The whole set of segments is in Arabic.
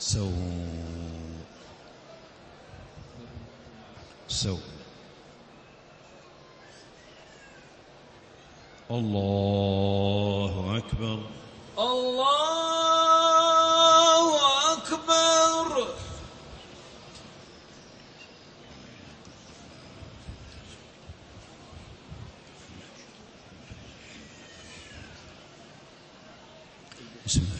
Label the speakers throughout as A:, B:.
A: سو سو الله أكبر.
B: الله أكبر.
A: بسم الله.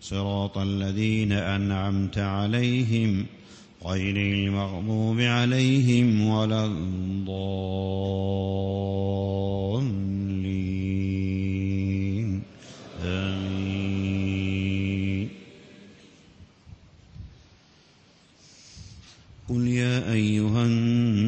A: صراط الذين أنعمت عليهم غير المغضوب عليهم ولا الضالين. آمين. قل يا أيها الناس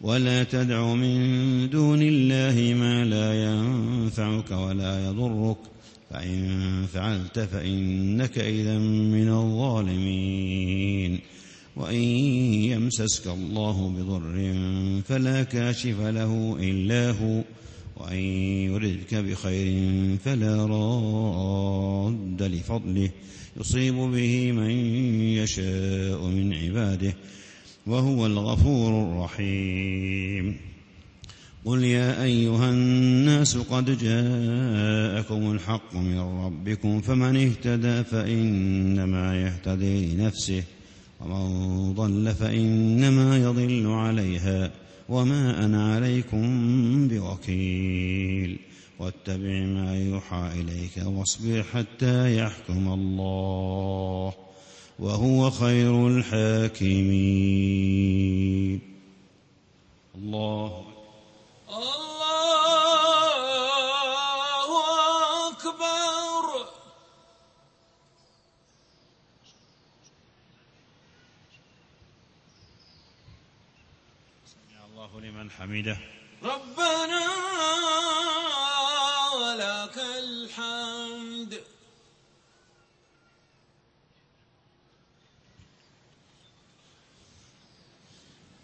A: ولا تدع من دون الله ما لا ينفعك ولا يضرك. فإن فعلت فإنك إذا من الظالمين. وإن يمسسك الله بضر فلا كاشف له إلا هو. وإن يردك بخير فلا راد لفضله. يصيب به من يشاء من عباده. وهو الغفور الرحيم. قل يا أيها الناس قد جاءكم الحق من ربكم فمن اهتدى فإنما يهتدي لنفسه ومن ضل فإنما يضل عليها وما أنا عليكم بوكيل. واتبع ما يوحى إليك واصبر حتى يحكم الله. وهو خير الحاكمين. الله
B: الله أكبر.
A: سمع الله لمن حمده.
B: ربنا